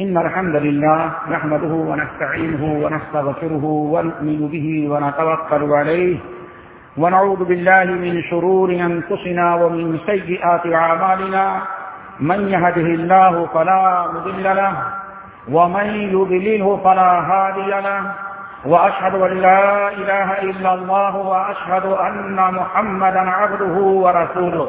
إن الحمد لله نحمده ونستعينه ونستغفره ونؤمن به ونتوكل عليه ونعوذ بالله من شرور أنفسنا ومن سيئات أعمالنا من يهده الله فلا مضل له ومن يضلله فلا هادي له وأشهد أن لا إله إلا الله وأشهد أن محمدا عبده ورسوله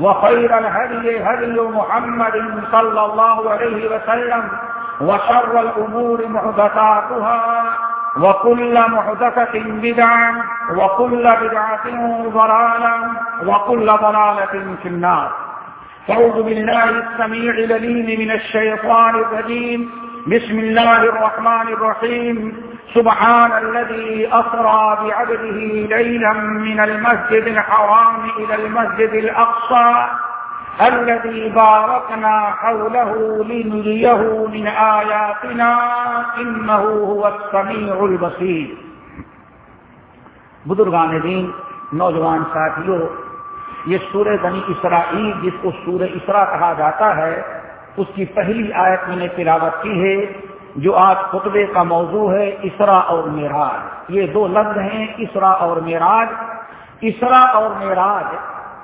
وخير الهدي هدي محمد صلى الله عليه وسلم وشر الأمور محدثاتها وكل محدثة بدعة وكل بدعة ضلالة وكل ضلالة في النار. فأعوذ بالله السميع العليم من الشيطان الرجيم. بسم الله الرحمن الرحيم. سبحان الذي أسرى بعبده ليلا من المسجد الحرام إلى المسجد الأقصى الذي باركنا حوله لنريه من آياتنا إنه هو السميع البصير. بزرگان دین، نوجوان ساتھیوں، یہ سورہ بنی اسرائیل جس کو سورہ اسرا کہا جاتا ہے اس کی پہلی آیت میں نے تلاوت کی ہے، جو آج خطبے کا موضوع ہے، اسرا اور معراج۔ یہ دو لفظ ہیں، اسرا اور معراج۔ اسرا اور معراج،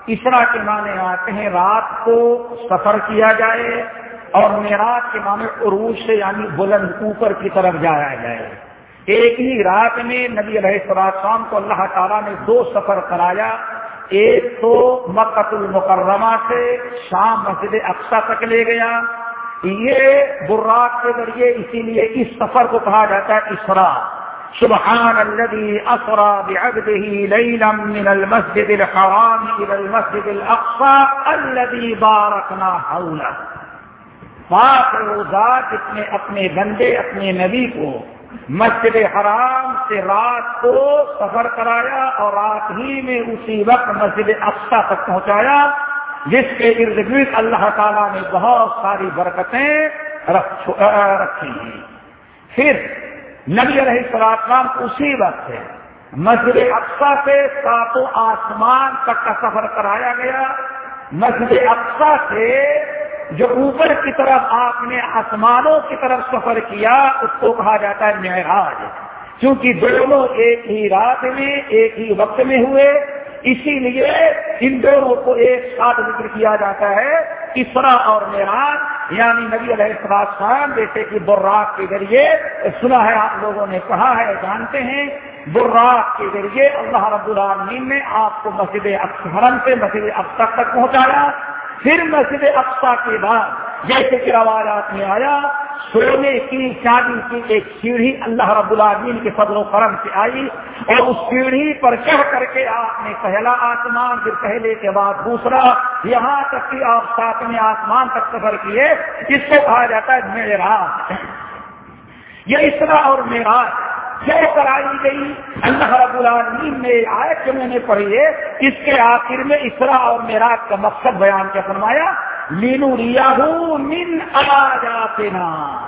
اسرا کے معنی آتے ہیں رات کو سفر کیا جائے، اور معراج کے معنی عروج سے یعنی بلند اوپر کی طرف جایا جائے۔ ایک ہی رات میں نبی علیہ السلام کو اللہ تعالیٰ نے دو سفر کرایا۔ ایک تو مکت المکرمہ سے شام مسجد اقسا تک لے گیا۔ یہ براق کے ذریعے اسی لیے اس سفر کو کہا جاتا ہے اسرا۔ سبحان الذي اسرا بعبده ليلا من المسجد الحرام الى المسجد الاقصى الذي باركنا حوله۔ پاک ذات جس اپنے بندے، اپنے نبی کو مسجد حرام سے رات کو سفر کرایا اور رات ہی میں اسی وقت مسجد اقسا تک پہنچایا، جس کے ارد گرد اللہ تعالیٰ نے بہت ساری برکتیں رکھی ہیں۔ پھر نبی علیہ السلام اسی وقت مسجد اقسا سے ساتوں آسمان تک کا سفر کرایا گیا۔ مسجد اقسا سے جو اوپر کی طرف آپ نے آسمانوں کی طرف سفر کیا، اس کو کہا جاتا ہے معراج۔ کیونکہ دونوں ایک ہی رات میں، ایک ہی وقت میں ہوئے، اسی لیے ان دونوں کو ایک ساتھ ذکر کیا جاتا ہے، اسرا اور معراج۔ یعنی نبی علیہ السلام جیسے کہ براق کے ذریعے، سنا ہے آپ لوگوں نے، کہا ہے، جانتے ہیں۔ براق کے ذریعے اللہ رب العالمین نے آپ کو مسجد حرم سے مسجد افسر تک پہنچایا۔ پھر مسجد افسا کے بعد جیسے کہ روایات میں آیا، سونے کی، چاندی کی ایک سیڑھی اللہ رب العالمین کے فضل و کرم سے آئی اور اس سیڑھی پر چڑھ کر کے آپ نے پہلا آسمان، پھر پہلے کے بعد دوسرا، یہاں تک کہ آپ ساتویں آسمان تک سفر کیے اس کو کہا جاتا ہے معراج یہ اسرا اور معراج جو کرائی گئی۔ اللہ رب العالمین نے آیت جو میں نے پڑھی ہے، اس کے آخر میں اسرا اور معراج کا مقصد بیان کیا فرمایا مینو ریا من آجاتنا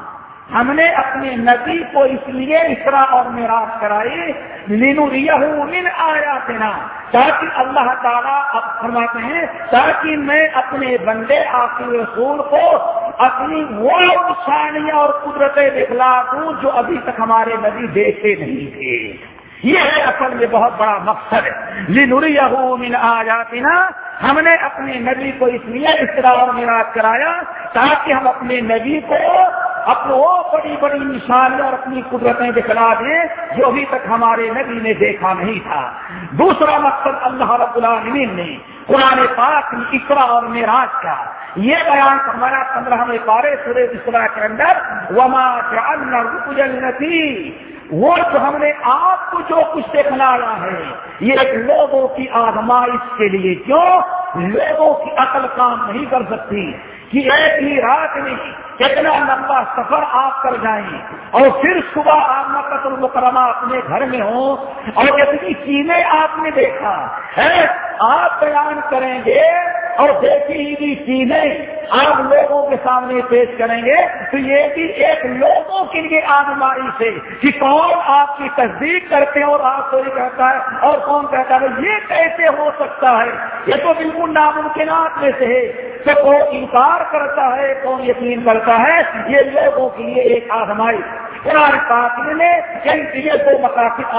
ہم نے اپنے نبی کو اس لیے اسرا اور معراج کرائی لینو ریا من آیاتنا، تاکہ اللہ تعالیٰ اب فرماتے ہیں، تاکہ میں اپنے بندے آخر رسول کو اپنی وہ نشانیاں اور قدرتیں دکھلا دوں جو ابھی تک ہمارے نبی دیکھے نہیں تھے۔ یہ ہے اصل میں بہت بڑا مقصد۔ لنوری من آیاتنا، ہم نے اپنے نبی کو اس لیے اصطلاح اور میراج کرایا، تاکہ ہم اپنے نبی کو اپنے وہ بڑی بڑی نشانیاں اور اپنی قدرتیں دکھلا دیں جو ابھی تک ہمارے نبی نے دیکھا نہیں تھا۔ دوسرا مقصد اللہ رب العالمین نے قرآن پاک اسرا اور میراج کا۔ یہ بیان فرمایا پندرہ میں پارے سورے اسرا کے اندر، وما جنتی وہ جو ہم نے آپ کو جو کچھ دکھلایا ہے، یہ ایک لوگوں کی آزمائش کے لیے کیوں لوگوں کی عقل کام نہیں کر سکتی، کہ ایک ہی رات میں کتنا لمبا سفر آپ کر جائیں اور پھر صبح آپ مکت المکرمہ اپنے گھر میں ہوں اور کتنی چیزیں آپ نے دیکھا ہے، آپ بیان کریں گے اور دیکھی ہوئی چیزیں آپ لوگوں کے سامنے پیش کریں گے تو یہ بھی ایک لوگوں کے لیے آنماری سے کہ کون آپ کی تصدیق کرتے ہیں اور آپ کو یہ کہتا ہے اور کون کہتا ہے، یہ کیسے ہو سکتا ہے؟ یہ تو بالکل ناممکنات میں سے ہے۔ تو کون انکار کرتا ہے، کون یقین کرتا ہے؟ یہ لوگوں کے لیے ایک آزمائی۔ قرآن پاک نے یہ دو مقاصد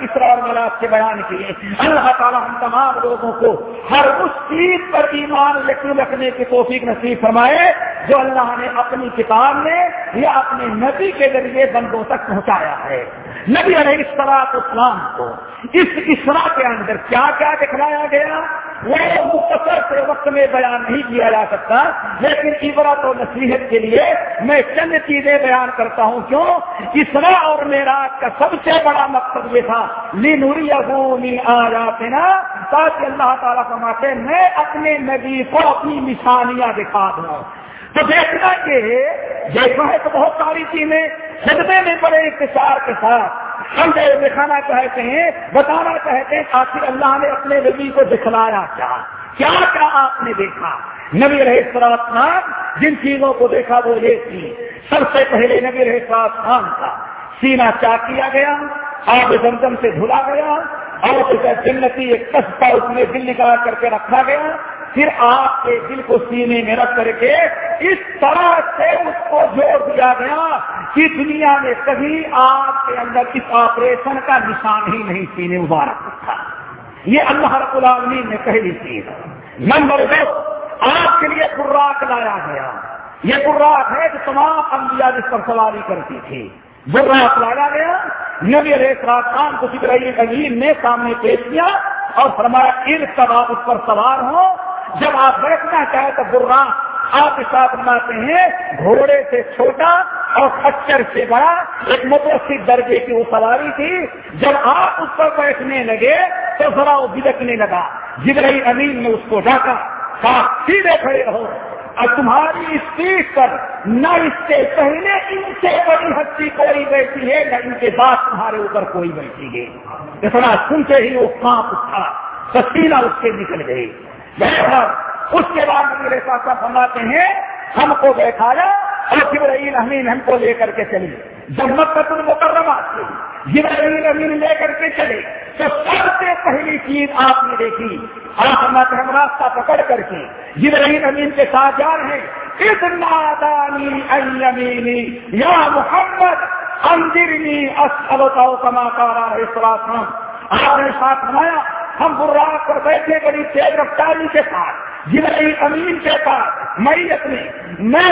اسرا اور ملاز کے بیان کیے۔ اللہ تعالیٰ ہم تمام لوگوں کو ہر اس چیز پر ایمان یقین رکھنے کی توفیق نصیب فرمائے جو اللہ نے اپنی کتاب میں یا اپنے نبی کے ذریعے بندوں تک پہنچایا ہے۔ نبی علیہ السلاط اسلام کو اس اسرا کے اندر کیا کیا دکھلایا گیا؟ وہ مختصر سے وقت میں بیان نہیں کیا جا سکتا، لیکن عبرت و نصیحت کے لیے میں چند چیزیں بیان کرتا ہوں۔ کیوں؟ اسرا اور میراج کا سب سے بڑا مقصد یہ تھا لی نوری آ جاتے نا تاکہ اللہ تعالیٰ فرماتے میں اپنے نبی کو اپنی نشانیاں دکھا دوں۔ تو دیکھنا کہ دیکھنا ہے تو بہت ساری چیزیں خدمے میں بڑے انتظار کے ساتھ۔ ہم دکھانا چاہتے ہیں، بتانا چاہتے ہیں آخر اللہ نے اپنے نبی کو دکھلایا کیا۔ کیا کیا آپ نے دیکھا؟ نبی رہے خان جن چیزوں کو دیکھا وہ یہ تھی۔ سب سے پہلے نبی رہے خان کا سینا چا کیا گیا آب زمزم سے دھلا گیا اور جنتی ایک کستا اس میں دل نکال کر کے رکھا گیا۔ پھر آپ کے دل کو سینے میں رکھ کر کے اس طرح سے اس کو جوڑ دیا گیا کہ دنیا میں کبھی آپ کے اندر اس آپریشن کا نشان ہی نہیں سینے مبارک تھا۔ یہ اللہ رب العالمین نے پہلی چیز۔ نمبر دو، آپ کے لیے خوراک لایا گیا۔ یہ خوراک ہے جو تمام انبیاء جس پر سواری کرتی تھی۔ براک لایا گیا۔ نبی علیہ السلام کو ابراہیم عظیم نے سامنے پیش کیا اور فرمایا ان سب اس پر سوار ہوں جب آپ بیٹھنا چاہے تو برا آپ ساتھ بناتے ہیں، گھوڑے سے چھوٹا اور کچر سے بڑا، ایک متوسط درجے کی وہ سواری تھی۔ جب آپ اس پر بیٹھنے لگے تو ذرا وہ بلکنے لگا۔ جبرئی امین نے اس کو ڈاکا، کہا، سیدھے کھڑے رہو۔ اور تمہاری اسپیڈ پر نہ اس سے پہلے ان سے بڑی ہستی کوئی بیٹھی ہے، نہ ان کے بعد تمہارے اوپر کوئی بیٹھی ہے۔ اتنا سنتے ہی وہ کانپ اٹھا پسینہ اس سے نکل گئی اس کے بعد میرے ساتھ فرماتے ہیں، ہم کو بیٹھایا اور جبرائیل امین ہم کو لے کر کے چلے۔ جب مکت المکرمہ سے جبرائیل امین لے کر کے چلے۔ تو سب سے پہلی چیز آپ نے دیکھی۔ آپ فرماتے ہم راستہ پکڑ کر کے جبرائیل امین کے ساتھ جا رہے ہیں۔ اتنا دانی یا محمد اندرنی اصلتا کما کارا ہے آپ نے ساتھ بنایا ہم براہ پر بیٹھے بڑی تیز رفتاری کے ساتھ جنہیں امین کے ساتھ، میں اپنی، میں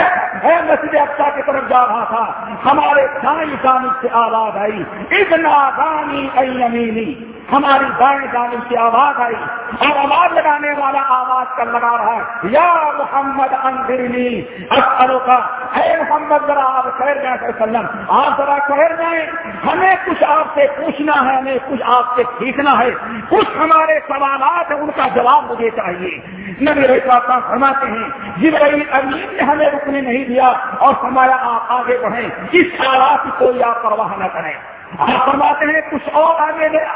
مسجد افسا کی طرف جا رہا تھا، ہمارے دائیں جانب سے آواز آئی اتنا دانی امینی۔ ہماری دائیں جانب سے آواز آئی اور آواز لگانے والا آواز کر لگا رہا ہے۔ یا محمد اندرنی اکثروں کا اے محمد، ذرا آپ ٹھہر جائیں وسلم۔ آپ ذرا ٹھہر جائیں۔ ہمیں کچھ آپ سے پوچھنا ہے، ہمیں کچھ آپ سے سیکھنا ہے۔ کچھ ہمارے سوالات ہیں، ان کا جواب مجھے چاہیے۔ نبی رحمات فرماتے ہیں جب امین نے ہمیں رکنے نہیں دیا اور ہمارا آپ آگے بڑھیں۔ اس حالات کی کوئی آپ پرواہ نہ کریں۔ آپ فرماتے ہیں، کچھ اور آگے گیا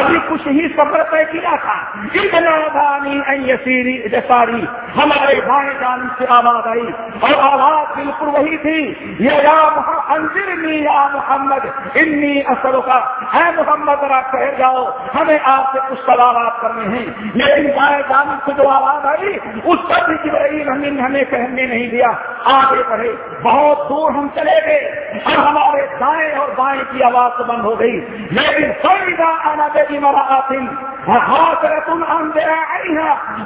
ابھی کچھ ہی سفر طے کیا تھا۔ اتنا دانی جساری، ہمارے بھائی جان سے آواز آئی اور آواز بالکل وہی تھی۔ یہ یا انجرنی یا محمد، انی اثر کا ہے محمد، ذرا ٹھہر جاؤ۔ ہمیں آپ سے کچھ سوالات کرنے ہیں۔ لیکن بھائی جان سے جو آواز آئی، اس پر بھی جبرائیل ہمیں ہمیں کہنے نہیں دیا۔ آگے بڑھے۔ بہت دور ہم چلے گئے اور ہمارے دائیں اور بائیں کی آواز بند ہو گئی۔ لیکن سوئی آنا دے امرأة عن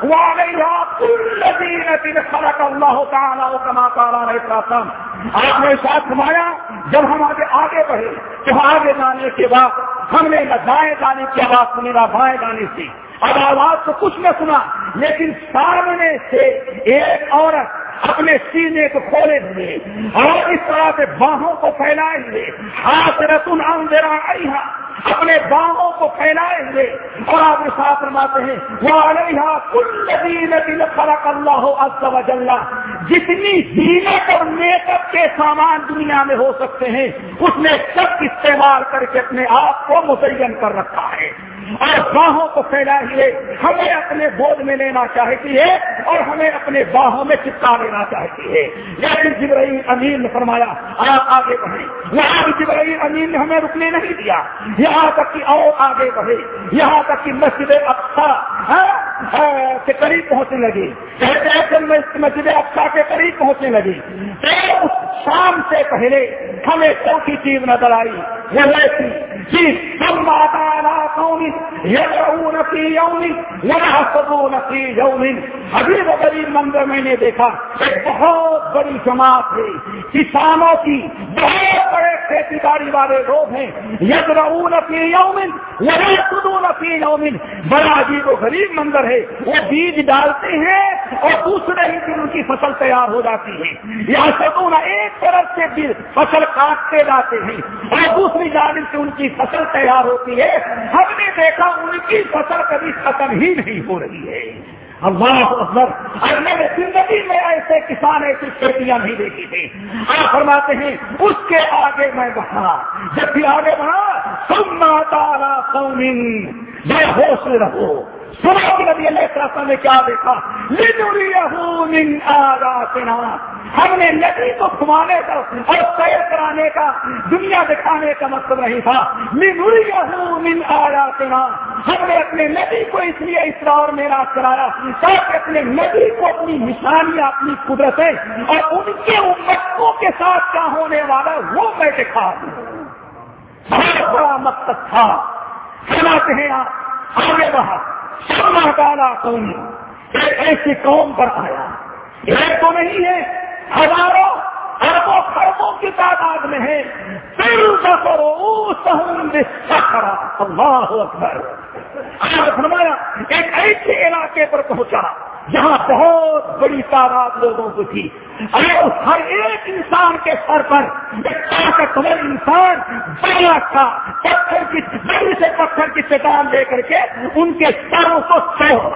وعليها كل زينة خلق الله تعالى وكما قال عليه الصلاة والسلام. آپ نے ساتھ سمایا جب ہم آگے آگے بڑھے، تو آگے جانے کے بعد ہم نے نہ دائیں جانے کی آواز سنی، نہ بائیں جانے سے اب آواز تو کچھ نہ سنا، لیکن سامنے سے ایک عورت اپنے سینے کو کھولے ہوئے اور اس طرح سے باہوں کو پھیلائے ہوئے ہاتھ رتن اندرا اپنے باہوں کو پھیلائے ہوئے۔ اور آپ ساتھ رماتے ہیں وہ کل دل فرق اللہ ہو جتنی زینت اور میک اپ کے سامان دنیا میں ہو سکتے ہیں، اس نے سب استعمال کر کے اپنے آپ کو متعین کر رکھا ہے۔ اور باہوں کو پھیلائے ہوئے ہمیں اپنے گود میں لینا چاہتی ہے اور ہمیں اپنے باہوں میں چپکا لینا چاہتی ہے۔ لیکن جبرائیل امین نے فرمایا آپ آگے بڑھے۔ یہاں جبرائیل امین نے ہمیں رکنے نہیں دیا۔ یہاں تک کہ اور آگے بڑھے۔ یہاں تک کہ مسجد اقسا ہاں، ہاں، کے قریب پہنچنے لگی کہتے مسجد اقسا کے قریب پہنچنے لگی اس شام سے پہلے ہمیں چوتھی چیز نظر آئی۔ وہ ایسی جی سب ماتا یوم ابھی وہ غریب منظر میں نے دیکھا، ایک بہت بڑی جماعت ہے، کسانوں کی بہت بڑے کھیتی باڑی والے لوگ ہیں یدرون فی یوم ويحفظون فی یوم. بڑا عجیب و غریب منظر ہے، وہ بیج ڈالتے ہیں اور دوسرے ہی دن ان کی فصل تیار ہو جاتی ہے۔ یہاں سدون ایک طرف سے فصل کاٹتے جاتے ہیں اور دوسری جانب سے ان کی فصل تیار ہوتی ہے۔ ہم نے دیکھا ان کی فصل کبھی ختم ہی نہیں ہو رہی ہے۔ اللہ اکبر۔ اور میں نے زندگی میں ایسے کسان، ایسی کھیتیاں نہیں دیکھی تھی آپ فرماتے ہیں، اس کے آگے میں بڑھا جب بھی آگے بڑھا سب تارا سومن میں ہوش رہو۔ سنا نبی اللہ السلام نے کیا دیکھا؟ من آغازنا ہم نے ندی کو گھمانے کا اور سیر کرانے کا، دنیا دکھانے کا مطلب نہیں تھا۔ من آغازنا ہم نے اپنے ندی کو اس لیے اسرا اور میرا کرایا تاکہ اپنے ندی کو اپنی نشانیاں، اپنی قدرتیں اور ان کے امتوں کے ساتھ کیا ہونے والا وہ میں دکھا بہت بڑا مقصد تھا۔ سناتے ہیں آپ، آگے بڑھا۔ کالا قوم ایک ایسی قوم پر آیا۔ یہ تو نہیں ہے۔ ہزاروں اربوں خربوں کی تعداد میں ہے۔ اللہ اکبر۔ فرمایا، ایک ایسے علاقے پر پہنچا۔ جہاں بہت بڑی تعداد لوگوں کو تھی۔ ارے ہر ایک انسان کے سر پر ایک طاقتور انسان بڑا تھا۔ پتھر کی بڑی سے پتھر کی چٹان دے کر کے ان کے سروں کو سو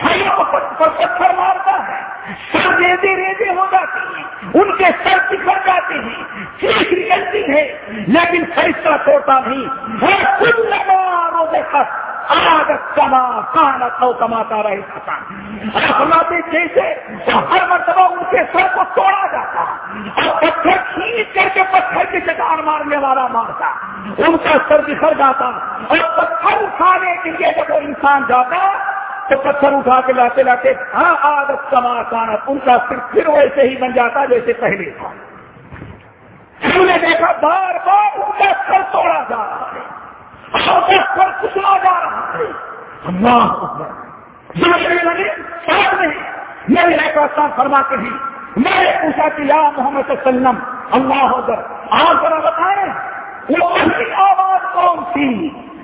سروں پر پتھر مارتا ہے، سر ریزے ریزے ہو جاتی ہیں ان کے سر بکھر جاتے ہیں۔ چیخ نکلتی ہے، لیکن فیصلہ توڑتا نہیں۔ ہے کچھ لگا روزے خط۔ تو کماتا رہے فرماتے جیسے ہر مرتبہ ان کے سر کو توڑا جاتا، اور پتھر کھینچ کر کے پتھر کی چٹان مارنے والا مارتا۔ ان کا سر بکھر جاتا، اور پتھر اٹھانے کے لیے جب وہ انسان جاتا، تو پتھر اٹھا کے لاتے لاتے ہاں عادت کما کانا ان کا سر پھر ویسے ہی بن جاتا جیسے پہلے۔ تھا ہم نے دیکھا، بار بار ان کا سر توڑا جا رہا ہے پر کچلا جا رہا ہے لگے ساتھ نہیں میرے ایک فرما کر ہی میں نے پوچھا کہ یا محمد سلم اللہ حضر آپ ذرا بتائیں وہ اپنی آواز کون تھی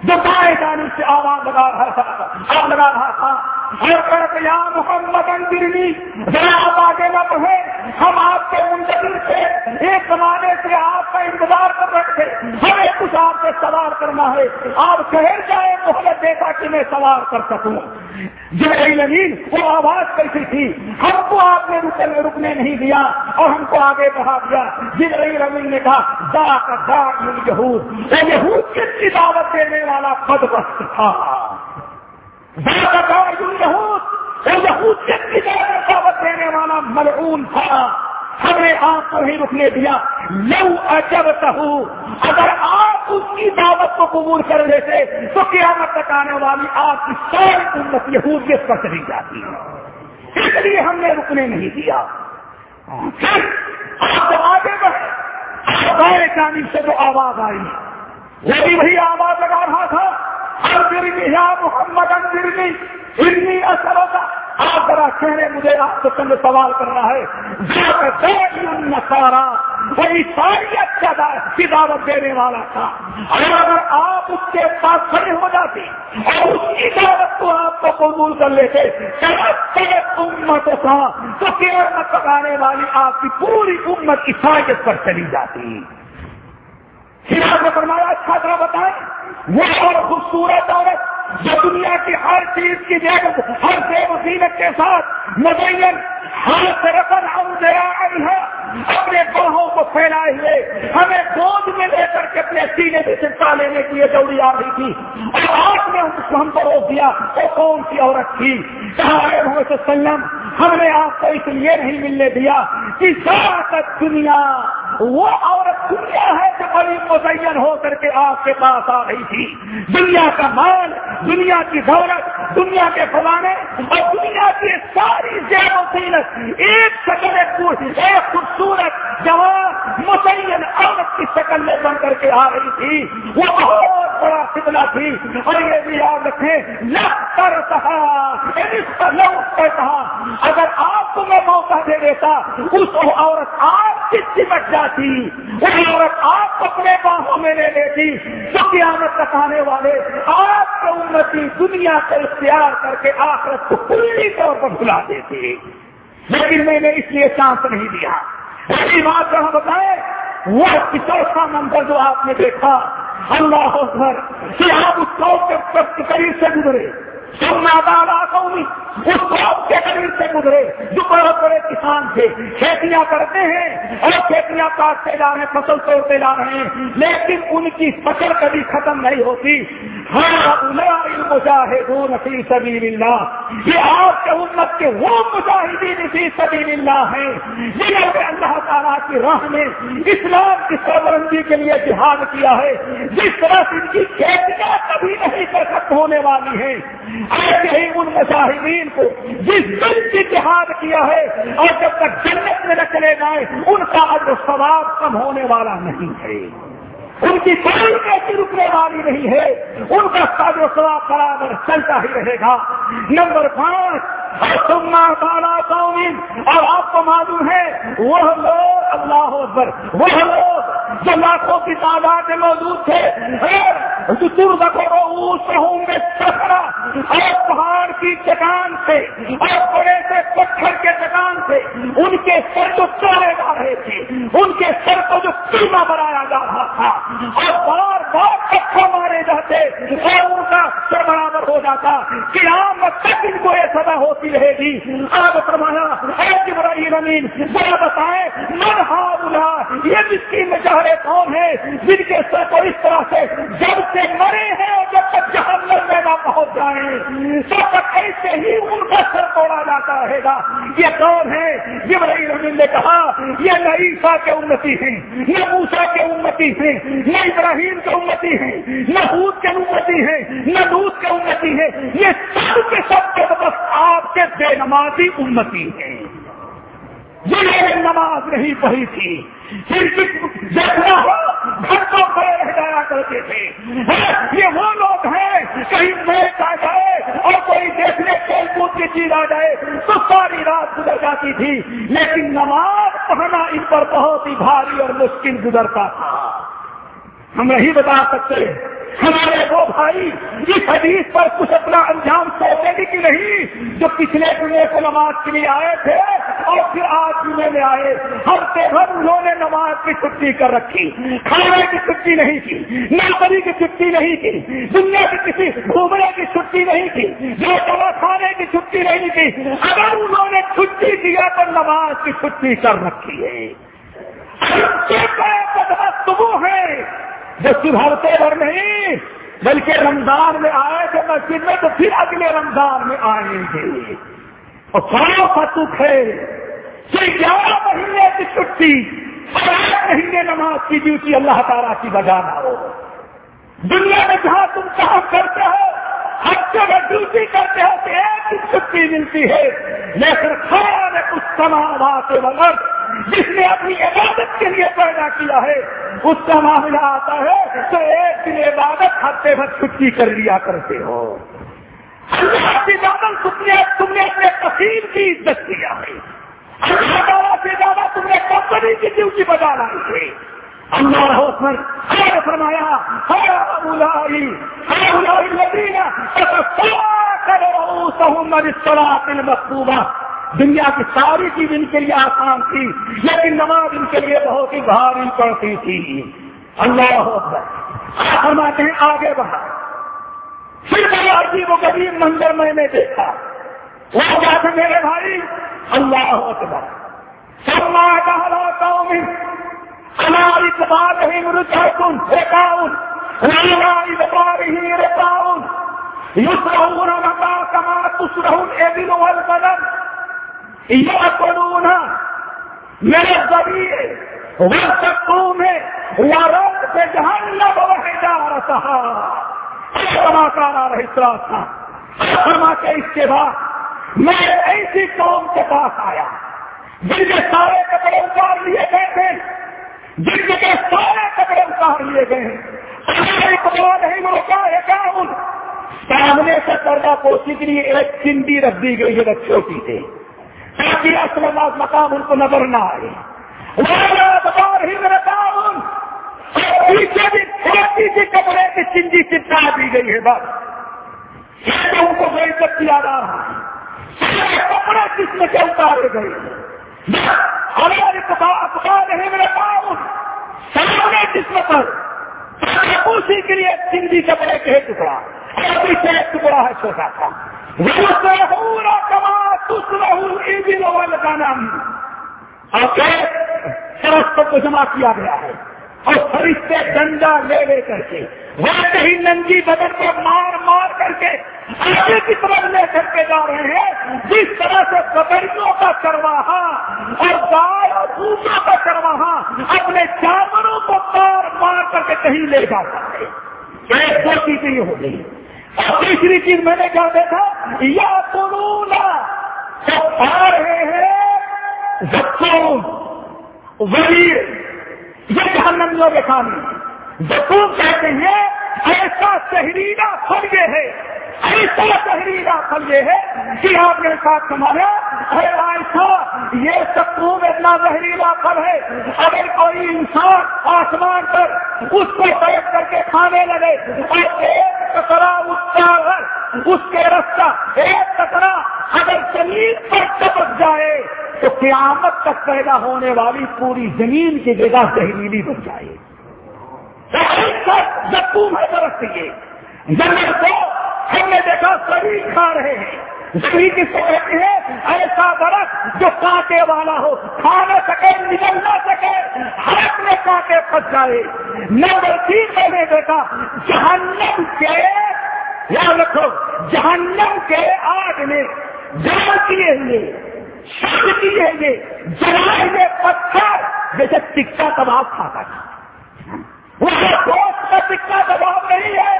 جو دائیں جانب سے آواز لگا رہا تھا آواز لگا رہا تھا یا محمد اندرنی ذرا آپ آگے نہ بڑھے ہم آپ کے منتظر تھے۔ ایک زمانے سے آپ کا انتظار کر رہے تھے۔ ہمیں کچھ آپ سے سوار کرنا ہے۔ آپ شہر جائیں تو ہمیں دیکھا کہ میں سوار کر سکوں۔ جب وہ آواز کیسی تھی، ہم کو آپ نے رکنے رکنے نہیں دیا اور ہم کو آگے بڑھا دیا۔ جن رمین نے کہا دا کا دا یہود یہود، کس کی دعوت دینے والا خود بست تھا دعوت دینے والا ملعون تھا ہم نے آپ کو ہی رکنے دیا۔ لو اجب اگر آپ اس کی دعوت کو قبول کر لیتے تو قیامت تک آنے والی آپ کی ساری امت یہود کے پر چلی جاتی۔ ہے اس لیے ہم نے رکنے نہیں دیا۔ پھر آپ کو آگے بڑھے جانب سے جو آواز آئی، وہ بھی وہی آواز لگا رہا تھا۔ محمد، اندر اتنی اثر ہوتا آپ تمہارا کہنے، مجھے آپ سے چند سوال کرنا ہے۔ سارا وہ عیسائیت کی دعوت دینے والا تھا اور اگر آپ اس کے پاس کھڑے ہو جاتے اور اس کی دعوت کو آپ کو قبول کر لیتے امت تھا، تو کیرل پکانے والی آپ کی پوری امت عیسائیت پر چلی جاتی۔ نے فرمایا اچھا تھا بتائیں، وہ اور خوبصورت عورت جو دنیا کی ہر چیز کی جگہ، ہر دیو زینت کے ساتھ مزین ہاتھ رقم ہم دیا ہے، اپنے باہوں کو پھیلائے ہوئے، ہمیں گود میں لے کر کے اپنے سینے سے چپا لینے کے لیے دوڑی آ رہی تھی، اور آج نے اس کو ہم کو روک دیا، وہ کون سی عورت تھی؟ کہا سلم ہم نے آپ کو اس لیے نہیں ملنے دیا کہ تک دنیا وہ عورت دنیا ہے جو بڑی مزین ہو کر کے آپ کے پاس آ رہی تھی۔ دنیا کا مال، دنیا کی دولت، دنیا کے فلانے اور دنیا کی ساری زیر و سیرت۔ ایک شکل ایک خوبصورت، جوان متعین عورت کی شکل میں بن کر کے آ رہی تھی۔ وہ بہت بڑا فتنا تھی۔ اور یہ بھی یاد رکھیں کر کہا کہا اگر آپ کو میں موقع دے دیتا، اس عورت آپ کی چمٹ جاتی؟ وہ عورت آپ اپنے باہوں میں لے لیتی تو قیامت تک آنے والے آپ کو انتی دنیا کو اختیار کر کے آخرت کو پوری طور پر بلا دیتے۔ لیکن میں نے اس لیے چانس نہیں دیا۔ ایسی بات جہاں بتائیں، وہ چوتھا منظر جو آپ نے دیکھا، اللہ کہ آپ اس کے قریب سے گزرے۔ قومی، اس قوم کے قریب سے گزرے جو بڑے بڑے کسان تھے۔ کھیتیاں کرتے ہیں اور کھیتیاں کاٹتے جا رہے ہیں، فصل توڑتے جا رہے ہیں، لیکن ان کی فصل کبھی ختم نہیں ہوتی۔ مجاہدون فی سبیل اللہ یہ آپ کے امت کے وہ مجاہدین فی سبیل اللہ ہیں، جنہوں نے اللہ تعالیٰ کی راہ میں اسلام کی سربرندی کے لیے جہاد کیا ہے۔ جس طرح سے ان کی کھیتیاں کبھی نہیں ختم ہونے والی ہیں۔ ایسے ہی ان مجاہدین کو جس دن کی جہاد کیا ہے اور جب تک جنت میں نہ چلے گئے ان کا اب ثواب کم ہونے والا نہیں ہے۔ ان کی کوئی ایسی رکنے والی نہیں ہے۔ ان کا ساز و سواب برابر چلتا ہی رہے گا۔ نمبر پانچ بالا قومین۔ اور آپ کو معلوم ہے، وہ لوگ اللہ اکبر، وہ لوگ جو لاکھوں کی تعداد میں موجود تھے۔ ہوں گے سفرا اور پہاڑ کی چٹان سے، اور بڑے سے پتھر کے چٹان سے۔ ان کے سر کو چارے جا رہے تھے، ان کے سر قیمہ بنایا جا رہا تھا اور بار بار مارے جاتے اور ان کا سر برابر ہو جاتا۔ کہ تک ان کو یہ سزا ہوتی رہے گی۔ آپ فرمایا امین، ذرا بتائیں، من ہا یہ جس کی مظاہرے کون ہے؟ جن کے سر کو اس طرح سے جب سے مرے ہیں اور جب تک جہنم میں نہ پہنچ جائیں۔ تب تک ایسے ہی ان کا سر توڑا جاتا رہے گا۔ یہ کون ہے؟ جبرائیل امین نے کہا، یہ نہ عیسا کے انتی ہیں، نہ موسا کے انتی ہیں، نہ ابراہیم کے انتی ہیں، نہ حود کے انتی ہیں، نہ دودھ کے انتی ہیں، یہ سب کے سب کے بس آپ کے بے نمازی امتی ہیں۔ جنہوں نے نماز نہیں پڑھی تھی۔ دیکھنا ہو، گھنٹوں کھڑے رہ جایا کرتے تھے۔ ہاں، یہ وہ لوگ ہیں، کہیں میچ آ جائے اور کوئی دیکھنے کھیل کود کی چیز آ جائے تو ساری رات گزر جاتی تھی۔ لیکن نماز پڑھنا ان پر بہت ہی بھاری اور مشکل گزرتا تھا۔ ہم نہیں بتا سکتے ہمارے وہ بھائی اس حدیث پر کچھ اپنا انجام سوچے گی کہ نہیں؟ جو پچھلے دنیا کو نماز کے لیے آئے تھے اور پھر آج جمعے میں آئے ہفتے بھر انہوں نے نماز کی چھٹی کر رکھی۔ کھانے کی چھٹی نہیں کی نوکری کی چھٹی نہیں کی دنیا کی کسی گھومنے کی چھٹی نہیں کی جو کھانے کی چھٹی نہیں کی اگر انہوں نے چھٹی دیا تو نماز کی چھٹی کر رکھی ہے۔ وہ ہے جو ہفتے بھر نہیں، بلکہ رمضان میں آئے تھے مسجد میں، تو پھر اگلے رمضان میں آئیں گے۔ اور سارا فتوق ہے۔ صرف گیارہ مہینے کی چھٹی بارہ مہینے نماز کی ڈیوٹی اللہ تعالیٰ کی بجانا ہو۔ دنیا میں جہاں تم کام کرتے ہو ہر جگہ ڈیوٹی کرتے ہو تو ایک ہی چھٹی ملتی ہے۔ لیکن خیال کچھ سماوات وغیرہ جس نے اپنی عبادت کے لیے پیدا کیا ہے۔ اس کا معاملہ آتا ہے تو ایک دن عبادت ہفتے بھر چھٹی کر لیا کرتے ہو۔ اللہ زیادہ تم نے تم نے اپنے تقسیم کی عزت کیا ہے۔ اللہ تعالیٰ سے زیادہ تم نے کمپنی کی ڈیوٹی بتا لائی ہے۔ اللہ حسن ہر فرمایا مقبوبہ دنیا کی ساری چیز ان کے لیے آسان تھی لیکن نماز ان کے لیے بہت ہی بھاری پڑتی تھی۔ اللہ فرماتے ہیں، آگے بڑھا۔ پھر بڑا عجیب و غریب منظر میں نے دیکھا۔ وہ کیا تھا میرے بھائی، اللہ اکبر سرما ڈالا ہماری بات ہی مرچاؤن ریکاؤن ہماری بار ہی ریکاؤن یوس رہوں متا کما کچھ رہوں اے دنوں قدم یہ قانون میرے ذریعے وہ سکوں میں یا روک سے جہنم وہ جا رہا کما سماچار رہی تھا فرما کے اس کے بعد میں ایسی قوم کے پاس آیا، جن کے سارے کپڑے اتار لیے گئے تھے۔ جن کے سارے کپڑے اتار لیے گئے ہیں۔ کپڑا نہیں روکا ہے کیا سامنے سے پردہ پوچھی کے لیے ایک چنڈی رکھ دی گئی ہے چھوٹی سے تاکہ اصل اللہ مقام ان کو نظر نہ آئے۔ پیچھے بھی چھوٹی سی کپڑے کی چنجی چپکا دی گئی ہے بس۔ ان کو بے عزت کیا جا رہا ہے۔ کپڑے کس میں سے اتارے گئے؟ نہیں میرے پاؤں سامنے جسم پر اسی کے لیے چنجی کپڑے کے ٹکڑا سے ایک ٹکڑا ہے چھوٹا تھا پورا کما تس رہو اور سرس کو جمع کیا گیا ہے۔ اور فرشتے ڈنڈا لے لے کر کے ویسے ہی ننگی بدن کو مار مار کر کے آگے کی طرف لے کر کے جا رہے ہیں۔ جس طرح سے بکریوں کا چرواہا اور گائے اور بھوسوں کا چرواہا اپنے جانوروں کو مار مار کر کے کہیں لے جا سکتے ایک دو چیزیں یہ ہو گئی۔ اور تیسری چیز میں نے کیا دیکھا، یا قرون آ رہے ہیں زخم وزیر یہ جہنمیوں کے کھانے زکوم کہتے ہیں، ایسا زہریلا پھل یہ ہے ایسا زہریلا پھل یہ ہے کہ آپ نے ساتھ سمایا ارے ایسا یہ سکون اتنا زہریلا پھل ہے۔ اگر کوئی انسان آسمان پر اس کو بیٹھ کر کے کھانے لگے، اور ایک کترا اس اس کے رستہ، ایک کترا اگر زمین پر چپک جائے تو قیامت تک پیدا ہونے والی پوری زمین کی جگہ زہریلی بن جائے۔ زکوم ہے برس زمین کو ہم نے دیکھا سبھی کھا رہے ہیں۔ زمین کس کو ایسا برف جو کانٹے والا ہو۔ کھا نہ سکے نکل نہ سکے ہر میں کانٹے پھنس جائے۔ نمبر تین میں نے دیکھا، جہنم کے، یاد رکھو، جہنم کے آگ میں جمع کیے ہوئے شک کیے یہ جلائے گئے پتھر جیسے ٹکا کباب کھاتا تھا۔ وہ دوست کا ٹکا کباب نہیں ہے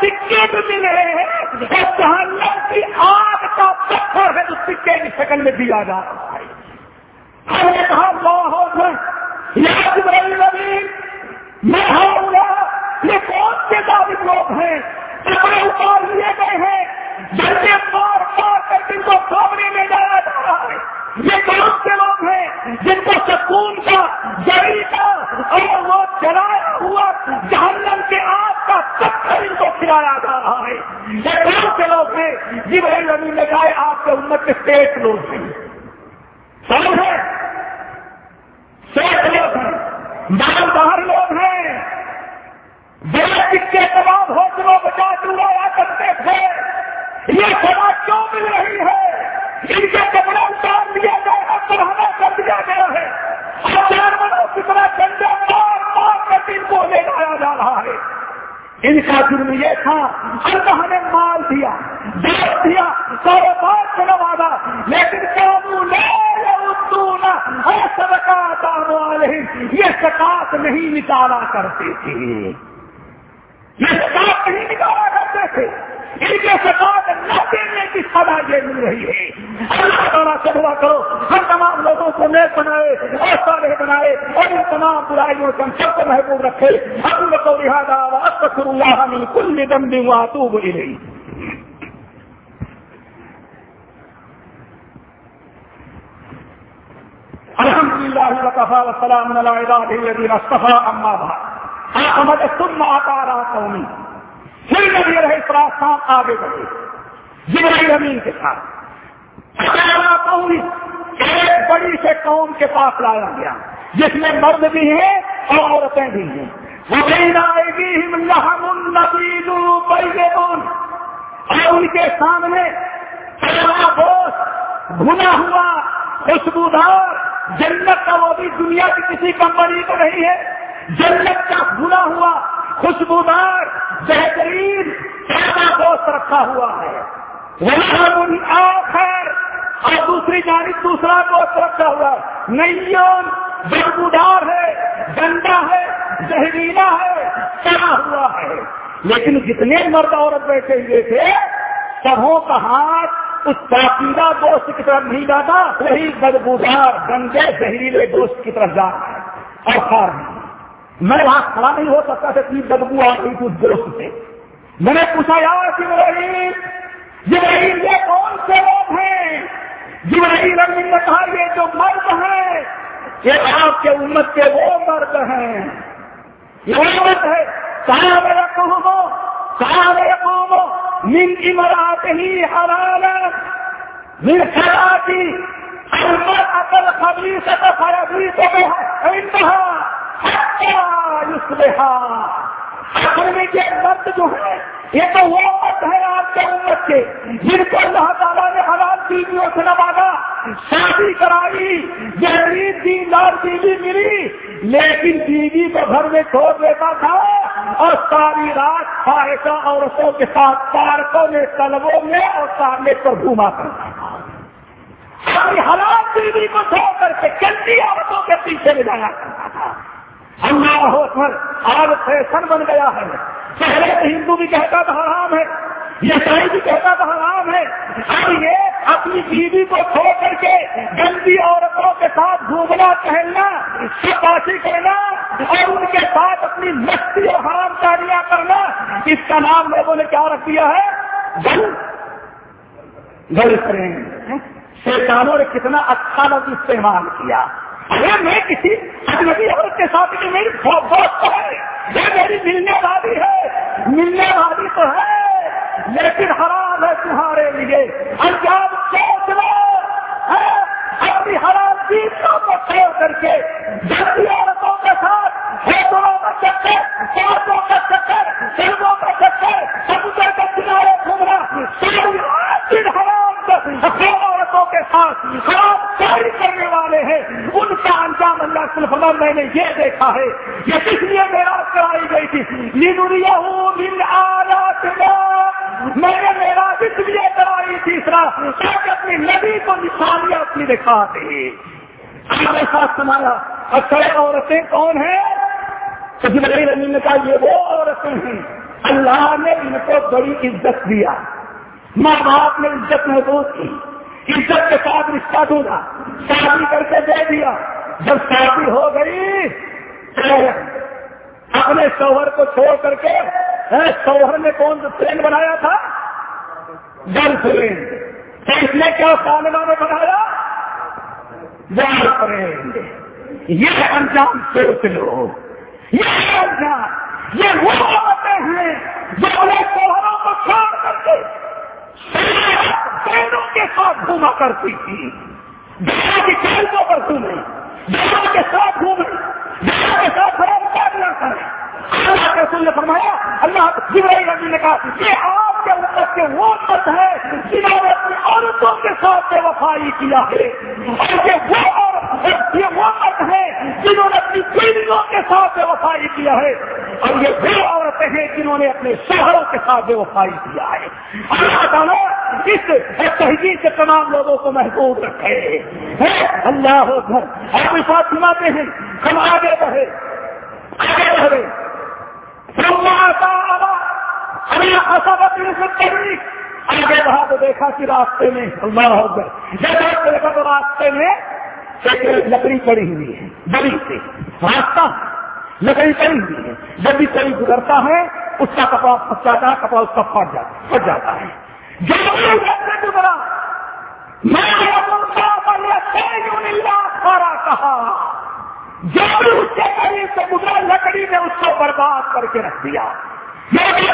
سکے بھی مل رہے ہیں جہنم کی آگ کا پتھر ہے تو سکے کی شکل میں دیا جا رہا ہے ہم نے کہا بہت میں ہوں یہ کون سے دعوت لوگ ہیں کپڑے اتار لیے گئے ہیں جلدی مار مار کر جن کو سامنے میں جایا جا رہا ہے یہ بہت سے لوگ ہیں جن کو سکون کا جڑی کا اور وہ چلایا ہوا جہنم کے آپ کا پتھر ان کو کھلایا جا رہا ہے یہ بہت سے لوگ ہیں جی بھائی نے کہا آپ کے امت کے پیٹ لوگ ہیں سب ہے؟ سیٹ لوگ ہیں باہر باہر لوگ ہیں۔ بڑے سکے کباب ہوٹلوں بچا چڑایا کرتے تھے۔ یہ سزا کیوں مل رہی ہے؟ ان کے کپڑے اتار دیا گیا ہے کر دیا گیا ہے جانوروں کی طرح ڈنڈے مار مار کر ان کو لے جایا جا رہا ہے۔ ان کا جرم یہ تھا، اللہ نے مال دیا دیکھ دیا کاروبار سے نوازا، لیکن قانون سرکار یہ سکاط نہیں نکالا کرتے تھے۔ یہ ساتھ نہیں نکالا کرتے تھے۔ ان کے ساتھ نہ دینے کی سزا یہ مل رہی ہے۔ اللہ تعالیٰ سے دعا کرو۔ ہم تمام لوگوں کو نیک بنائے اور سارے بنائے اور ان تمام برائیوں سے ہم سب کو محبوب رکھے۔ ابو بکو لہٰذا استغفر اللہ من کل ذنب واتوب الیہ۔ الحمد لله وكفى والسلام اللہ عباده الذين اصطفى، اما بھائی بھائی تم آتا رہا قومی۔ پھر نبی رہے اسلام آگے بڑھے۔ جبرائی امین کے ساتھ۔ قومی ایک بڑی سے قوم کے پاس لایا گیا، جس میں مرد بھی ہیں اور عورتیں بھی ہیں۔ اور ان کے سامنے گوشت بھنا ہوا خوشبودار، جنت کا وہ بھی دنیا کی کسی کمپنی کو نہیں ہے۔ جنت کا بھنا ہوا، خوشبودار، بہترین سارا گوشت رکھا ہوا ہے۔ آخر اور دوسری جانب دوسرا گوشت رکھا ہوا ہے۔ نہیں بدبودار ہے، گندا ہے، زہریلا ہے چڑھا ہوا ہے۔ لیکن جتنے مرد عورت بیٹھے ہوئے تھے، سبوں کا ہاتھ اس پاکیدہ دوست کی طرف نہیں جاتا، وہی بدبودار، گندے، زہریلے دوست کی طرف جا رہا ہے۔ اور کھا رہے ہیں میں وہاں کھڑا نہیں ہو سکتا تھا اتنی بدبو آ رہی تھی اس دوست سے۔ میں نے پوچھا یار جبرائیل جبرائیل، یہ کون سے لوگ ہیں؟ جبرائیل امین نے کہا یہ جو مرد ہیں، یہ آپ کے امت کے وہ مرد ہیں۔ یہ امت ہے کہاں میرا کہو کہاں میرا کہو من امرات ہی حرال من خراتی المرأة الخبيثة فربيت بها، عندها۔ حتى يصبحا اصل میں ہاں مرد جو ہے یہ تو وہ مرد ہے آپ کے امت کے، جن کو اللہ تعالیٰ نے حلال بیویوں سے نوازا، شادی کرائی جہریز دی، لال بیوی ملی، لیکن بیوی کو گھر میں چھوڑ دیتا تھا اور ساری رات خواہشہ عورتوں کے ساتھ پارکوں میں، کلبوں میں اور سامنے پر گھوما کرتا تھا۔ حلال بیوی کو چھوڑ کر کے، گندی عورتوں کے پیچھے میں جایا کرتا تھا۔ اللہ ہو کر آج فیشن بن گیا ہے۔ پہلے ہندو بھی کہتا تھا حرام ہے، عیسائی بھی کہتا تھا حرام ہے۔ اب یہ اپنی بیوی کو چھوڑ کر کے گندی عورتوں کے ساتھ گھومنا ٹہلنا سپاسی کرنا اور ان کے ساتھ اپنی مستی اور حرام کاریاں کرنا، اس کا نام لوگوں نے کیا رکھ دیا ہے؟ گل۔ گل کریں شیطانوں نے کتنا اچھا لفظ استعمال کیا۔ اگر میں کسی اجنبی عورت کے ساتھ میری دوست ہے۔ یہ میری ملنے والی ہے۔ ملنے والی تو ہے۔ لیکن حرام ہے تمہارے لیے۔ انجام سوچ لو۔ ہاں، اپنی حرام چیزوں کو چھوڑ کر کے جلدی عورتوں کے ساتھ ہوٹلوں کا چکر پارکوں کا چکر فلموں کا چکر، سمندر کا کنارے گھومنا عورتوں کے ساتھ خراب کاری کرنے والے ہیں۔ ان کا انجام اللہ صرف میں نے یہ دیکھا ہے۔ یہ کس لیے میرا کرائی گئی تھی؟ نیڈیا ہوں میں نے میرا اس لیے کرائی تیسرا تاکہ اپنی نبی کو نشانیاں اپنی دکھا دے۔ ہمارے ساتھ سنایا اچھا عورتیں کون ہیں؟ رنگین نے کہا، یہ وہ عورتیں ہیں۔ اللہ نے ان کو بڑی عزت دیا۔ ماں باپ نے عزت محسوس کی، عزت کے ساتھ رشتہ دوں شادی کر کے دے دیا۔ جب شادی ہو گئی اپنے شوہر کو چھوڑ کر کے شوہر نے کون سا ٹرین بنایا تھا؟ گرل فرینڈ اس نے کیا سالنا میں بنایا؟ گرل فرینڈ یہ انجام سوچ لو۔ یہ انجام، یہ وہ ہوتے ہیں جو اپنے شوہروں کو چھوڑ کر کے بہنوں کے ساتھ گھوما کرتی تھی۔ بیٹا کی کھیلوں پر گھومے۔ بیٹا کے ساتھ گھومے۔ بیٹا کے ساتھ خراب نہ کریں اللہ کے رسول نے فرمایا، اللہ جبرائیل نبی نے کہا، یہ آپ کے امت کے وہ مت ہے جنہوں نے اپنی عورتوں کے ساتھ بے وفائی کیا ہے۔ یہ وہ عورت یہ وہ ہے جنہوں نے اپنی بیویوں کے ساتھ بے وفائی کیا ہے۔ اور یہ وہ عورتیں ہیں جنہوں نے اپنے شہروں کے ساتھ بے وفائی کیا ہے۔ اللہ تعالیٰ اس تحقیق سے تمام لوگوں کو محفوظ رکھے۔ اللہ ہو گھر۔ اور فاطمہ کے ہیں ہم آگے بڑھے آگے بڑھے آگے بڑھا تو دیکھا کہ راستے میں اللہ ہو گئے. جب دیکھا تو راستے میں ایک لکڑی پڑی ہوئی ہے، بڑی سے راستہ لکڑی پڑی ہوئی ہے۔ جب بھی کوئی گزرتا ہے، اس کا کپڑا پھنس جاتا ہے، کپڑا اس کا پھٹ جاتا پھٹ جاتا ہے۔ جب سے گزرا۔ میں کہا۔ جو بھی اس کے قریب سے گزرا لکڑی نے اس کو برباد کر کے رکھ دیا۔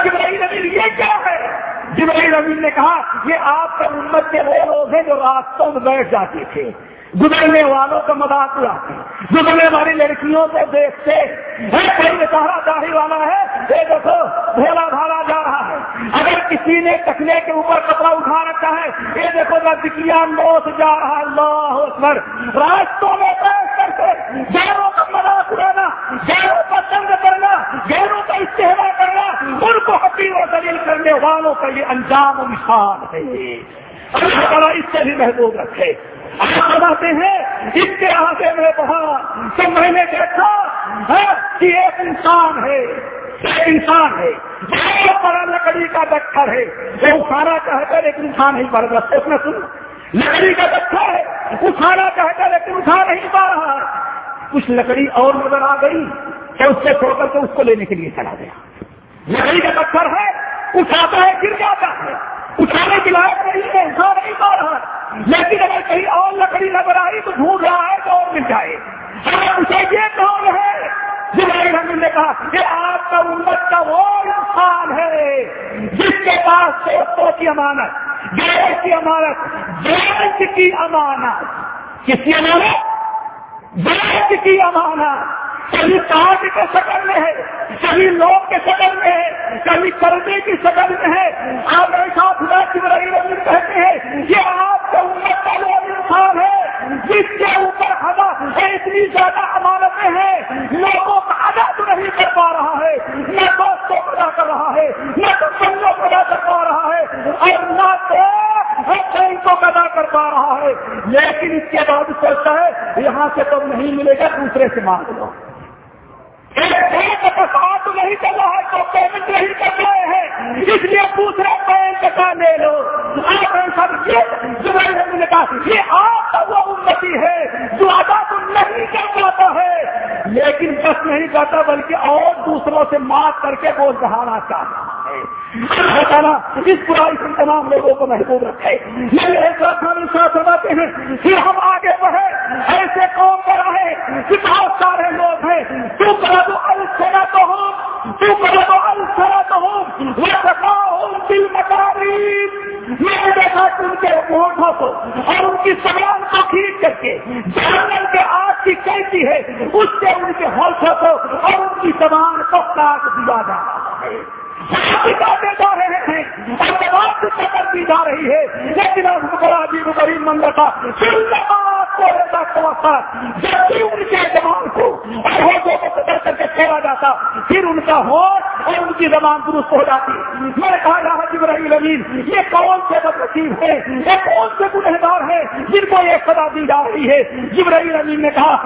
جبرائیل امین، یہ کیا ہے؟ جبرائیل امین نے کہا، یہ آپ کے امت کے وہ لوگ ہیں جو راستوں میں بیٹھ جاتے تھے۔ گزرنے والوں کا مذاق اڑاتے گزرنے والی لڑکیوں کو دیکھتے کوئی سہارا داڑھی والا ہے یہ دیکھو بھولا بھالا جا رہا ہے۔ اگر کسی نے تکنے کے اوپر کپڑا اٹھا رکھا ہے یہ دیکھو لڑکیاں موت جا رہا ہے۔ اللہ اکبر۔ راستوں میں بیٹھ کر کے گیروں کا مذاق اڑانا گیروں کا تنگ کرنا گیروں کا استعمال کرنا، ان کو حقیق و دلیل کرنے والوں کا یہ انجام و مثال ہے۔ اللہ تعالیٰ اس سے بھی محبوب رکھے۔ آپ بتاتے ہیں، اس کے آگے میں بہت تو میں نے دیکھا کہ ایک انسان ہے، ایک انسان ہے بہت بڑا لکڑی کا دکھر ہے، وہ اٹھانا کہہ کر ایک انسان نہیں پڑ رہا اس میں سن، لکڑی کا دکھر ہے اٹھانا کہہ کر لیکن اٹھا نہیں پا رہا کچھ لکڑی اور نظر آ گئی کہ اس سے چھوڑ کر کے اس کو لینے کے لیے چلا گیا۔ لکڑی کا پتھر ہے اٹھاتا ہے، گر جاتا ہے۔ اٹھانے کی لائق نہیں ہے، اٹھا نہیں پا رہا۔ لیکن اگر کہیں اور لکڑی نظر آئی تو ڈھونڈ رہا ہے تو اور مل جائے۔ اسے یہ کون ہے جب نے کہا کہ آپ کا امت کا وہ انسان ہے جس کے پاس دوستوں کی امانت گیس کی امانت گیس کی امانت۔ کس کی امانت؟ گیس کی امانت۔ کبھی کاٹ کے شکل میں ہے کبھی لوگ کے شکل میں ہے کبھی کرنے کی شکل میں ہے۔ آپ ایسا خدا کی بڑی کہتے ہیں، یہ آپ کا امت کا وہ انسان ہے، جس کے اوپر ہوا اتنی زیادہ امانتیں ہیں لوگوں کا ادا تو نہیں کر پا رہا ہے، نہ دوستوں کو ادا کر رہا ہے نہ بندوں کو ادا کر پا رہا ہے اور نہ تو کو ادا کر پا رہا ہے لیکن اس کے بعد سوچتا ہے یہاں سے تو نہیں ملے گا، دوسرے سے مانگ لو۔ ساتھ نہیں چل رہا ہے تو پیمنٹ نہیں کر رہے ہیں۔ اس لیے دوسرا بینک کا لے لو۔ سب نے کہا، یہ آپ کا وہ انتی ہے جو ادا تو نہیں کر پاتا ہے۔ لیکن بس نہیں کرتا بلکہ اور دوسروں سے مات کر کے وہ چاہنا چاہتا ہے۔ اس برائی سے تمام لوگوں کو محبوب رکھے۔ ساتھ بناتے ہیں، پھر ہم آگے بڑھے ایسے قوم پر رہے کہ بہت سارے لوگ ہیں۔ تو کرا تو السنا تو ہوں تو کرا تو السنا تو ہوں وہ دل مکاری میں نے دیکھا کہ ان کے ووٹوں کو اور ان کی سامان کو کھینچ کر کے جنگل کے آگ کی کیسی ہے، اس سے ان کے حوصلوں کو اور ان کی زبان کو کاٹ دیا جا رہا ہے۔ جا رہے ہیں دی جا رہی ہے۔ لیکن بڑا عجیب غریب مندر تھا جب ان کے زبان کو جاتا، پھر ان کا ہوش اور ان کی زبان درست ہو جاتی۔ میں نے کہا جا جبراہیل امین یہ کون سے بد ہے یہ کون سے گنہدار ہے جن کو یہ سزا دی جا رہی ہے؟ جبراہیل امین نے کہا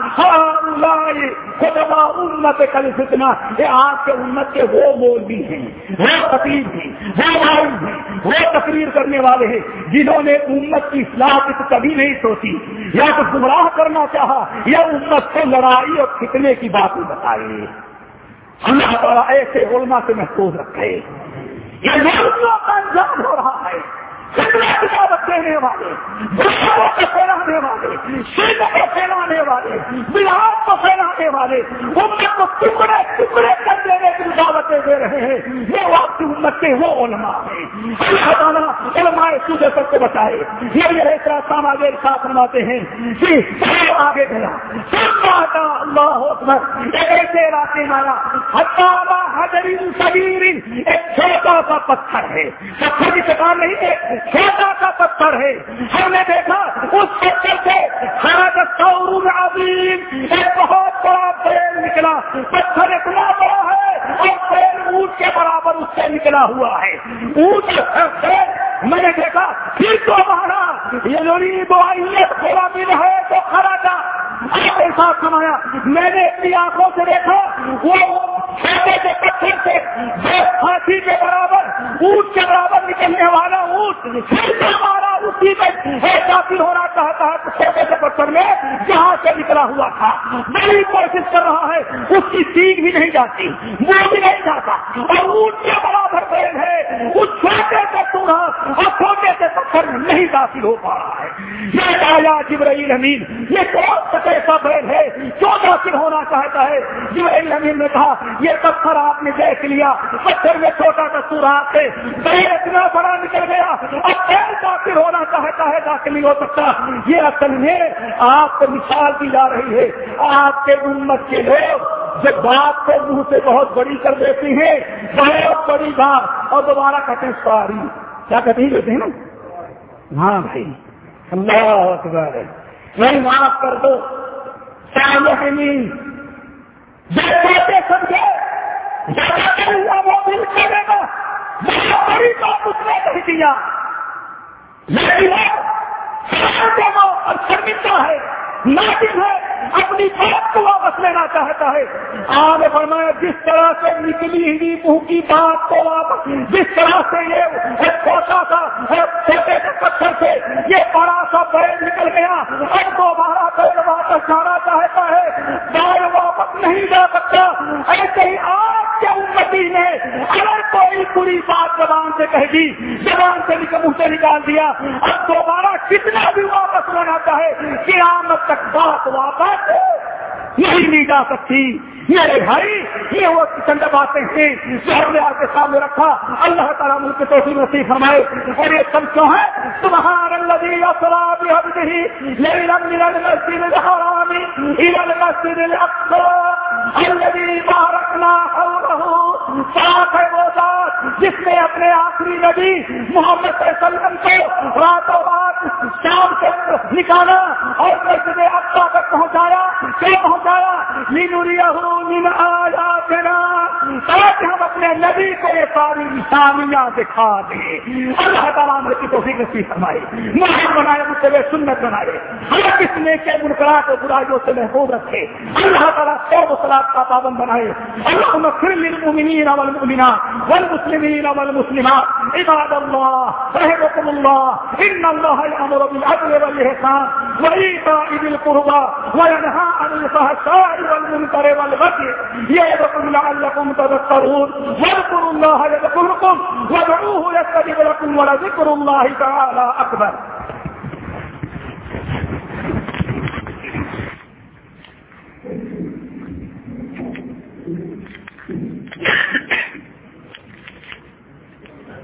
امت کل فتنا یہ آپ کے امت کے وہ بول بھی ہیں، وہ خطیب ہیں، وہ معاون ہیں، وہ تقریر کرنے والے ہیں، جنہوں نے امت کی اصلاح کی کبھی نہیں سوچی۔ یا تو گمراہ کرنا چاہا، یا امت سے لڑائی اور فتنے کی باتیں بتائی اللہ تعالیٰ ایسے علماء سے محفوظ رکھے۔ یہ لڑکیوں کا انجام ہو رہا ہے دینے والے کو پھیلانے والے شیلوں کو پھیلانے والے بہار کو پھیلانے والے امت کو ٹکڑے ٹکڑے کر دینے کی دعوتیں دے رہے ہیں یہ وقت امت کے وہ علماء ہیں اللہ تعالیٰ علماء سوجے سب کو بتائے یہ میرے سام آگے ساتھ بنواتے ہیں کہ آگے گیا اللہ اکبر ایسے علاقے میں آیا ہتارا حضرین سبیرین ایک چھوٹا سا پتھر ہے پتھر کی شکار نہیں ہے چھوٹا کا پتھر ہے۔ ہم نے دیکھا، اس پتھر سے سورج عظیم ایک بہت بڑا بیل نکلا۔ پتھر اتنا بڑا ہے اور بیل اونٹ کے برابر اس سے نکلا ہوا ہے۔ اونٹ میں نے دیکھا، پھر تو ہمارا یہ غریب تھوڑا دن ہے تو کھڑا تھا۔ ایسا سمایا میں نے اپنی آنکھوں سے دیکھا، وہ چھوٹے سے پتھر سے ہاتھی کے برابر، اونٹ کے برابر نکلنے والا اونٹ، پھر سے ہمارا اسی میں داخل ہونا چاہتا ہے چھوٹے سے پتھر میں جہاں سے نکلا ہوا تھا۔ بڑی کوشش کر رہا ہے، اس کی سیکھ بھی نہیں جاتی، وہ بھی نہیں جاتا۔ اور اونٹ کے برابر پیڑ ہے اس چھوٹے سے سونا اور چھوٹے سے پتھر میں نہیں داخل ہو پا رہا ہے۔ یہ آیا جبرائیل امین، یہ کون سا ایسا پیڑ ہے؟ جو داخل ہونا چاہتا ہے؟ جبرائیل امین نے کہا، یہ پتھر آپ نے دیکھ لیا۔ پتھر میں چھوٹا سا سورا سے۔ اتنا بڑا نکل گیا۔ اب پیر داخل ہونا چاہتا ہے؟ داخل نہیں ہو سکتا۔ یہ اصل میں آپ کو مثال دی جا رہی ہے۔ آپ کے امت کے لوگ جب بات کو منہ سے بہت بڑی کر دیتی ہیں، بہت بڑی بات، اور دوبارہ کہتے ہیں کیا کہتے ہیں کہتے ہیں نا؟ ہاں بھائی۔ اللہ اکبر۔ نہیں معاف کر دو۔ سامنے سمجھے وہ کرے گا۔ بہت بڑی بات اس نے کہہ دیا۔ اور شرمندہ ہے۔ ناٹک ہے۔ اپنی بات کو واپس لینا چاہتا ہے۔ آپ نے فرمایا، جس طرح سے نکلی ہوئی منہ کی بات کو واپس، جس طرح سے یہ چھوٹا سا چھوٹے سے پتھر سے یہ بڑا سا پیڑ نکل گیا اب دوبارہ پیڑ واپس جانا چاہتا ہے۔ پیڑ واپس نہیں جا سکتا۔ ایسے ہی آپ کے امتی نے اگر کوئی بری بات زبان سے کہہ دی، زبان سے منہ سے نکال دیا۔ اب دوبارہ کتنا بھی واپس لینا چاہے، قیامت تک بات واپس نہیں لی جا سکتی میرے بھائی، یہ وہ چند باتیں ہیں جو ہم نے آپ کے سامنے رکھا۔ اللہ تعالیٰ ملک کے توفی نصیب فرمائے۔ اور یہ سب کیوں ہے تمہارا الذي يصلى بعبده ليلا من المسجد الحرام الى المسجد الاقصى الذي باركنا حوله صاف وہ ذات جس نے اپنے آخری نبی محمد صلی اللہ علیہ وسلم کو راتوں رات شام سے نکالا اور مسجد اقصا تک پہنچایا۔ کیا پہنچایا؟ نینوریا من آیاتنا۔ تاکہ ہم اپنے نبی کو یہ ساری نشانیاں دکھا دیں۔ اللہ تعالیٰ نے کی توفیق نصیب فرمائے۔ محمد بنائے مجھے سنت بنائے۔ ہر کس نے کے منکرات و برائیوں سے محفوظ رکھے۔ اللہ تعالیٰ سو مسلات کا پابند بنائے۔ اللہ پھر للمؤمنین والمؤمنات والمسلمین والمسلمات۔ عباد اللہ رحمكم الله ان الله يأمر بالعدل والإحسان وإيتاء ذي القربى وينهى عن الفحشاء والمنكر والبغي يعظكم لعلكم تذكرون واذكروا الله يذكركم وادعوه يستجب لكم ولذكر الله تعالى أكبر.